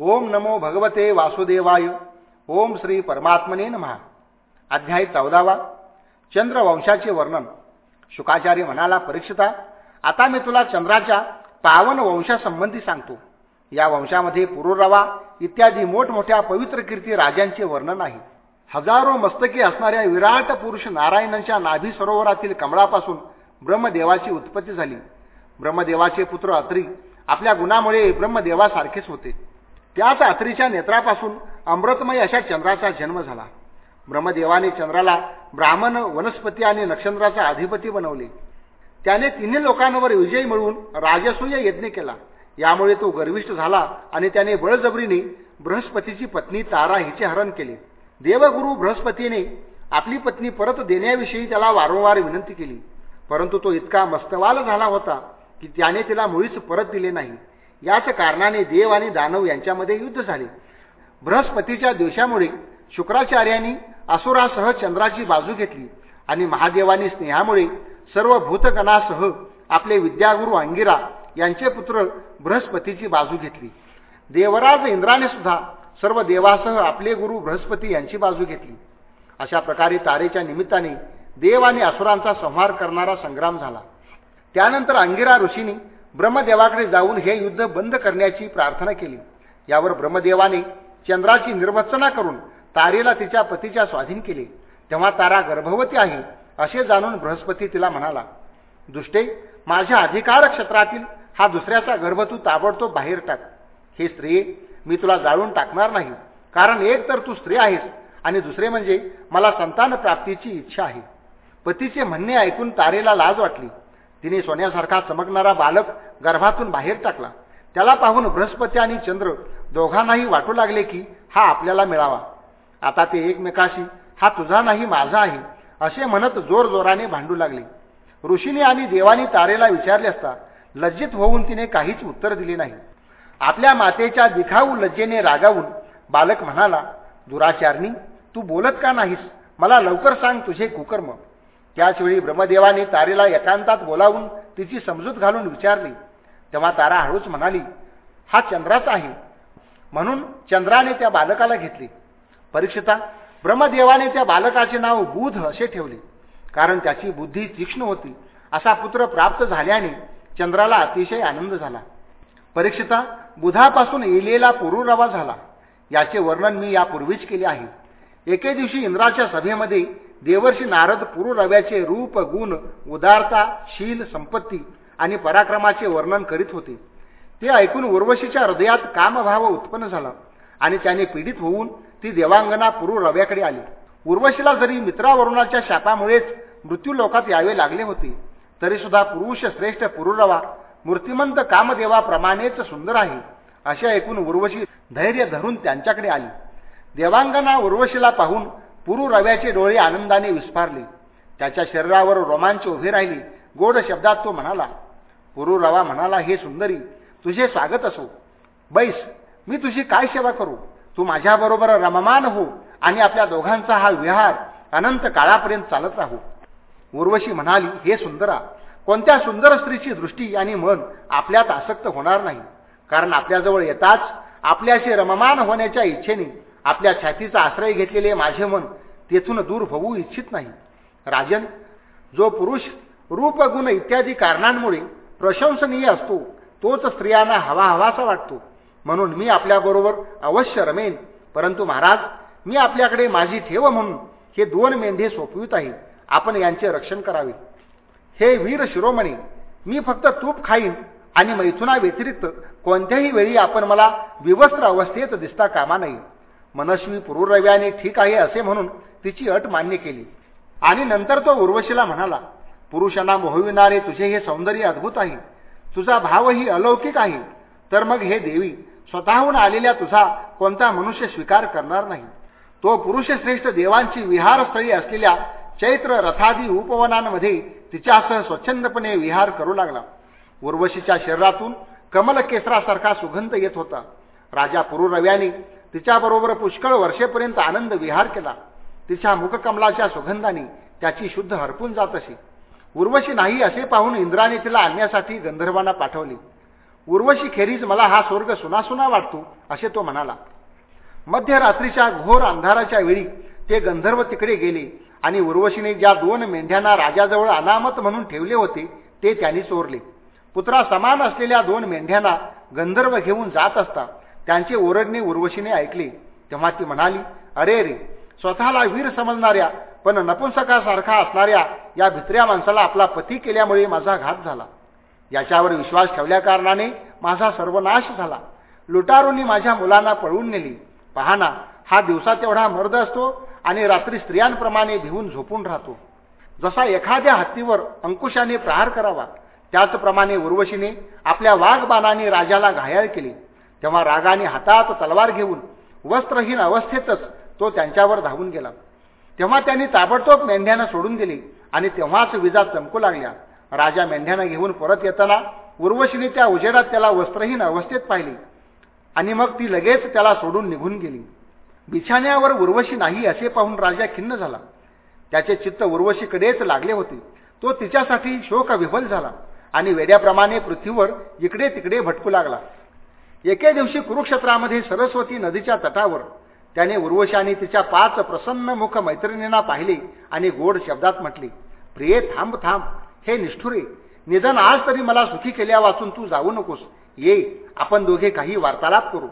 ओम नमो भगवते वासुदेवाय. ओम श्री परमात्मने महा अध्याय चौदावा. चंद्रवंशाचे वर्णन. शुकाचार्य म्हणाला परीक्षिता आता मी तुला चंद्राच्या पावन वंशासंबंधी सांगतो. या वंशामध्ये पुरुरवा इत्यादी मोठमोठ्या पवित्र कीर्ती राजांचे वर्णन आहे. हजारो मस्तके असणाऱ्या विराट पुरुष नारायणांच्या नाभी सरोवरातील कमळापासून ब्रह्मदेवाची उत्पत्ती झाली. ब्रह्मदेवाचे पुत्र अत्री आपल्या गुणामुळे ब्रह्मदेवासारखेच होते. त्याच अत्रीच्या नेत्रापासून अमृतमय अशा चंद्राचा जन्म झाला. ब्रह्मदेवाने चंद्राला ब्राह्मण वनस्पती आणि नक्षत्राचा अधिपती बनवले. त्याने तिन्ही लोकांवर विजय मिळवून राजसूय यज्ञ केला. यामुळे तो गर्विष्ठ झाला आणि त्याने बळजबरीने बृहस्पतीची पत्नी तारा हिचे हरण केले. देवगुरु बृहस्पतीने आपली पत्नी परत देण्याविषयी त्याला वारंवार विनंती केली. परंतु तो इतका मस्तवाल झाला होता की त्याने तिला मुळीच परत दिले नाही. याच कारणाने देव आणि दानव यांच्यामध्ये युद्ध झाले. बृहस्पतीच्या दिवसामुळे शुक्राचार्यांनी असुरासह चंद्राची बाजू घेतली आणि महादेवानी स्नेहामुळे सर्व भूतगणासह आपले विद्यागुरु अंगिरा यांचे पुत्र बृहस्पतीची बाजू घेतली. देवराज इंद्राने सुद्धा सर्व देवासह आपले गुरु बृहस्पती यांची बाजू घेतली. अशा प्रकारे तारेच्या निमित्ताने देव आणि असुरांचा संहार करणारा संग्राम झाला. त्यानंतर अंगिरा ऋषींनी ब्रह्मदेवाकडे जाऊन हे युद्ध बंद करण्याची प्रार्थना केली. यावर ब्रह्मदेवाने चंद्राची निर्वचना करून तारेला तिच्या पतीच्या स्वाधीन केले. तेव्हा तारा गर्भवती आहे असे जाणून बृहस्पती तिला म्हणाला दुष्टे माझ्या अधिकार क्षेत्रातील हा दुसऱ्याचा गर्भ तू ताबडतोब बाहेर टाक. हे स्त्री मी तुला जाळून टाकणार नाही. कारण एक तर तू स्त्री आहेस आणि दुसरे म्हणजे मला संतान प्राप्तीची इच्छा आहे. पतीचे म्हणणे ऐकून तारेला लाज वाटली. तिने सोन्यासारखा चमकणारा बालक गर्भातून बाहेर टाकला. त्याला पाहून बृहस्पती आणि चंद्र दोघांनाही वाटू लागले की हा आपल्याला मिळावा. आता ते एकमेकाशी हा तुझा नाही माझा आहे असे म्हणत जोर जोराने भांडू लागले. ऋषीने आणि देवानी तारेला विचारले असता लज्जित होऊन तिने काहीच उत्तर दिले नाही. आपल्या मातेच्या दिखाऊ लज्जेने रागावून बालक म्हणाला दुराचारणी तू बोलत का नाहीस? मला लवकर सांग तुझे कुकर्म. त्याचवेळी ब्रह्मदेवाने तारेला एकांतात बोलावून तिची समजूत घालून विचारली. तेव्हा तारा हळूच म्हणाली हा चंद्राच आहे. म्हणून चंद्राने त्या बालकाला घेतले. परीक्षिता ब्रह्मदेवाने त्या बालकाचे नाव बुध असे ठेवले कारण त्याची बुद्धी तीक्ष्ण होती. असा पुत्र प्राप्त झाल्याने चंद्राला अतिशय आनंद झाला. परीक्षिता बुधापासून इलेला पुरुरवा झाला. याचे वर्णन मी यापूर्वीच केले आहे. एके दिवशी इंद्राच्या सभेमध्ये देवर्षी नारद पुरुरव्याचे रूप गुण उदारता शील संपत्ती आणि पराक्रमाचे वर्णन करीत होते. ते ऐकून उर्वशीच्या हृदयात कामभाव उत्पन्न झाला आणि त्याने पीडित होऊन ती देवांगना पुरुरव्याकडे आली. उर्वशीला जरी मित्रावरुणाच्या शापामुळेच मृत्यू लोकात यावे लागले होते तरीसुद्धा पुरुष श्रेष्ठ पुरुरवा मूर्तिमंत कामदेवाप्रमाणेच सुंदर आहे असे ऐकून उर्वशी धैर्य धरून त्यांच्याकडे आली. देवांगना उर्वशीला पाहून पुरुरव्याचे डोळे आनंदाने विस्फारले. त्याच्या शरीरावर रोमांच उभे राहिले. गोड शब्दात तो म्हणाला पुरुरवा म्हणाला हे सुंदरी तुझे स्वागत असो. बैस मी तुझी काय सेवा करू? तू माझ्याबरोबर रममान हो आणि आपल्या दोघांचा हा विहार अनंत काळापर्यंत चालत राहू. उर्वशी म्हणाली हे सुंदरा कोणत्या सुंदर स्त्रीची दृष्टी आणि मन आपल्यात आसक्त होणार नाही. कारण आपल्याजवळ येताच आपल्याशी रममान होण्याच्या इच्छेने आपल्या छातीचा आश्रय घेतलेले माझे मन तेथून दूर होऊ इच्छित नाही. राजन जो पुरुष रूपगुण इत्यादी कारणांमुळे प्रशंसनीय असतो तोच स्त्रियांना हवा हवासा वाटतो. म्हणून मी आपल्याबरोबर अवश्य रमेन. परंतु महाराज मी आपल्याकडे माझी ठेव म्हणून हे दोन मेंढे सोपवित आहे. आपण यांचे रक्षण करावे. हे वीर शिरोमणी मी फक्त तूप खाईन आणि मैथुना व्यतिरिक्त कोणत्याही वेळी आपण मला विवस्त्र अवस्थेत दिसता कामा नाही मनस्वी पुरुरव्याने ठीक आहे असे म्हणून तिची अट मान्य केली. आणि नंतर तो उर्वशीला म्हणाला पुरुषांना मोहविणारे तुझे हे सौंदर्य अद्भुत आहे. तुझा भावही अलौकिक आहे. तर मग हे देवी स्वतःहून आलेल्या तुझा कोणता मनुष्य स्वीकार करणार नाही? तो पुरुषश्रेष्ठ देवांची विहारस्थळी असलेल्या चैत्र रथादी उपवनांमध्ये तिच्यासह स्वच्छंदपणे विहार करू लागला. उर्वशीच्या शरीरातून कमलकेसरासारखा सुगंध येत होता. राजा पुरुरव्याने तिच्याबरोबर पुष्कळ वर्षेपर्यंत आनंद विहार केला. तिच्या मुखकमलाच्या सुगंधाने त्याची शुद्ध हरपून जात असे. उर्वशी नाही असे पाहून इंद्राने तिला आणण्यासाठी गंधर्वांना पाठवले. उर्वशी खेरीज मला हा स्वर्ग सुनासुना वाटतो असे तो म्हणाला. मध्यरात्रीच्या घोर अंधाराच्या वेळी ते गंधर्व तिकडे गेले आणि उर्वशीने ज्या दोन मेंढ्यांना राजाजवळ अनामत म्हणून ठेवले होते ते त्यांनी चोरले. पुत्रा समान असलेल्या दोन मेंढ्यांना गंधर्व घेऊन जात असता त्यांचे ओरडणे उर्वशीने ऐकले. तेव्हा ती म्हणाली अरे रे स्वतःला वीर समजणाऱ्या पण नपुंसकासारखा असणाऱ्या या भित्र्या माणसाला आपला पती केल्यामुळे माझा घात झाला. याच्यावर विश्वास ठेवल्याकारणाने माझा सर्वनाश झाला. लुटारूंनी माझ्या मुलांना पळवून नेली. पहाना हा दिवसा तेवढा मर्द असतो आणि रात्री स्त्रियांप्रमाणे भिवून झोपून राहतो. जसा एखाद्या हत्तीवर अंकुशाने प्रहार करावा त्याचप्रमाणे उर्वशीने आपल्या वाघबाणाने राजाला घायाळ केली. तेव्हा रागाने हातात तलवार घेऊन वस्त्रहीन अवस्थेतच तो त्यांच्यावर धावून गेला. तेव्हा त्यांनी ताबडतोब मेंढ्यानं सोडून दिली आणि तेव्हाच विजा चमकू लागल्या. राजा मेंढ्यानं घेऊन परत येताना उर्वशीने त्या उजेडात त्याला वस्त्रहीन अवस्थेत पाहिली आणि मग ती लगेच त्याला सोडून निघून गेली. बिछाण्यावर उर्वशी नाही असे पाहून राजा खिन्न झाला. त्याचे चित्त उर्वशीकडेच लागले होते. तो तिच्यासाठी शोक विफल झाला आणि वेड्याप्रमाणे पृथ्वीवर इकडे तिकडे भटकू लागला. एके दिवशी कुरुक्षेत्रामध्ये सरस्वती नदीच्या तटावर त्याने उर्वशी आणि तिच्या पाच प्रसन्न मुख मैत्रिणींना पाहिले आणि गोड शब्दात म्हटले प्रिये थांब थांब. हे निष्ठुरे निधन आज तरी मला सुखी केल्या वाचून तू जाऊ नकोस. ये आपण दोघे काही वार्तालाप करू.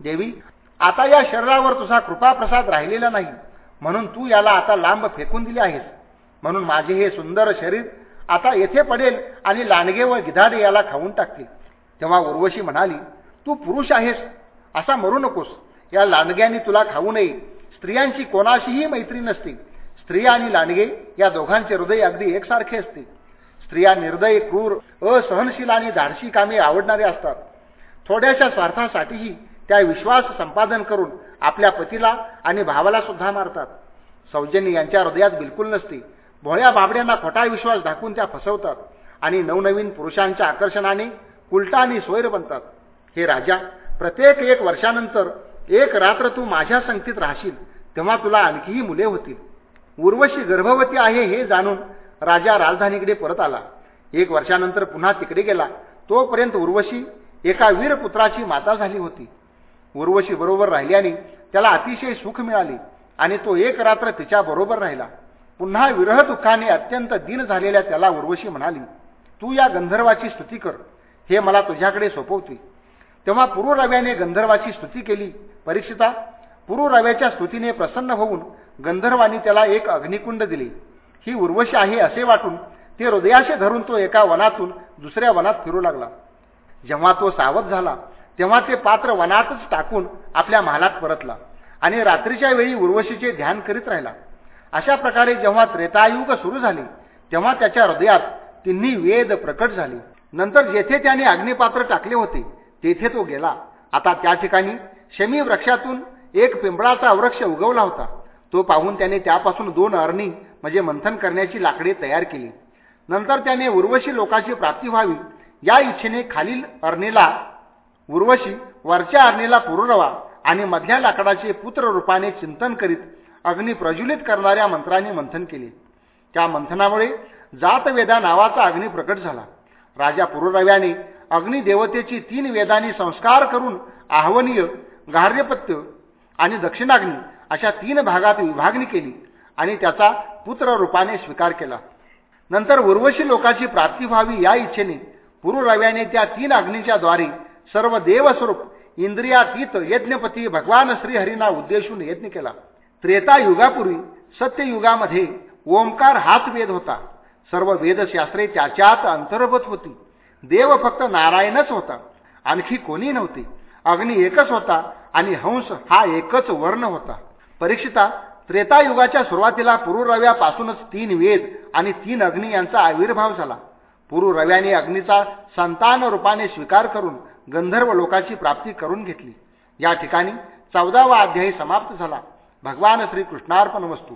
देवी आता या शरीरावर तुझा कृपाप्रसाद राहिलेला नाही. म्हणून तू याला आता लांब फेकून दिले आहेस. म्हणून माझे हे सुंदर शरीर आता येथे पडेल आणि लांडगे व गिधाडे याला खाऊन टाकतील. तेव्हा उर्वशी म्हणाली तू पुरुष आहेस असा मरू नकोस. या लांडग्याने तुला खाऊ नये. स्त्रियांची कोणाशीही मैत्री नसते. स्त्रिया आणि लांडगे या दोघांचे हृदय अगदी एकसारखे असते. स्त्रिया निर्दय क्रूर असहनशील आणि धाडशी कामे आवडणारे असतात. थोड्याशा स्वार्थासाठीही त्या विश्वास संपादन करून आपल्या पतीला आणि भावाला सुद्धा मारतात. सौजन्य यांच्या हृदयात बिलकुल नसते. भोळ्या बाबड्यांना खोटा विश्वास दाखवून त्या फसवतात आणि नवनवीन पुरुषांच्या आकर्षणाने उलटा आणि सोयर बनतात. हे राजा प्रत्येक एक वर्षानंतर एक रात्र तू माझ्या संगतीत राहशील तेव्हा तुला आणखीही मुले होतील. उर्वशी गर्भवती आहे हे जाणून राजा राजधानीकडे परत आला. एक वर्षानंतर पुन्हा तिकडे गेला. तोपर्यंत उर्वशी एका वीरपुत्राची माता झाली होती. उर्वशी बरोबर राहिल्याने त्याला अतिशय सुख मिळाले आणि तो एक रात्र तिच्या बरोबर राहिला. पुन्हा विरह दुःखाने अत्यंत दिन झालेल्या त्याला उर्वशी म्हणाली तू या गंधर्वाची स्तुती कर. हे मला तुझ्याकडे सोपवते तेव्हा पुरुरव्याने गंधर्वाची स्तुती केली. परीक्षिता पुरुरव्याच्या स्तुतीने प्रसन्न होऊन गंधर्वानी त्याला एक अग्निकुंड दिले. ही उर्वशी आहे असे वाटून ते हृदयाशी धरून तो एका वनातून दुसऱ्या वनात फिरू लागला. जेव्हा तो सावध झाला तेव्हा ते पात्र वनातच टाकून आपल्या महालात परतला आणि रात्रीच्या वेळी उर्वशीचे ध्यान करीत राहिला. अशा प्रकारे जेव्हा त्रेतायुग सुरू झाले तेव्हा त्याच्या हृदयात तिन्ही वेद प्रकट झाले. नंतर जेथे त्याने अग्निपात्र टाकले होते तेथे तो गेला. आता त्या ठिकाणी शमी वृक्षातून एक पिंपळाचा वृक्ष उगवला होता. तो पाहून त्याने त्यापासून दोन अरणी म्हणजे मंथन करण्याची लाकडे तयार केली. नंतर त्याने उर्वशी लोकाची प्राप्ती व्हावी या इच्छेने खालील अर्णीला उर्वशी वरच्या अर्णीला पुरवा आणि मधल्या लाकडाचे पुत्र रूपाने चिंतन करीत अग्नी प्रज्वलित करणाऱ्या मंत्राने मंथन केले. त्या मंथनामुळे जातवेदा नावाचा अग्नी प्रकट झाला. राजा पुरुरव्याने अग्निदेवतेची तीन वेदांनी संस्कार करून आह्वनीय गार्यपत्य आणि दक्षिणाग्नी अशा तीन भागात विभागणी केली आणि त्याचा पुत्र रूपाने स्वीकार केला. नंतर उर्वशी लोकाची प्राप्ती व्हावी या इच्छेने पुरुरव्याने त्या तीन अग्नीच्या द्वारे सर्व देवस्वरूप इंद्रियातीत यज्ञपती भगवान श्रीहरींना उद्देशून यज्ञ केला. त्रेता युगापूर्वी सत्ययुगामध्ये ओंकार हाच वेद होता. सर्व वेदशास्त्रे त्याच्यात अंतर्भूत होती. देव फक्त नारायणच होता. आणखी कोणी नव्हते. अग्नी एकच होता आणि हंस हा एकच वर्ण होता. परीक्षिता त्रेतायुगाच्या सुरुवातीला पुरुरव्यापासूनच तीन वेद आणि तीन अग्नी यांचा आविर्भाव झाला. पुरुरव्याने अग्नीचा संतान रूपाने स्वीकार करून गंधर्व लोकाची प्राप्ती करून घेतली. या ठिकाणी चौदावा अध्यायी समाप्त झाला. भगवान श्रीकृष्णार्पण वस्तू.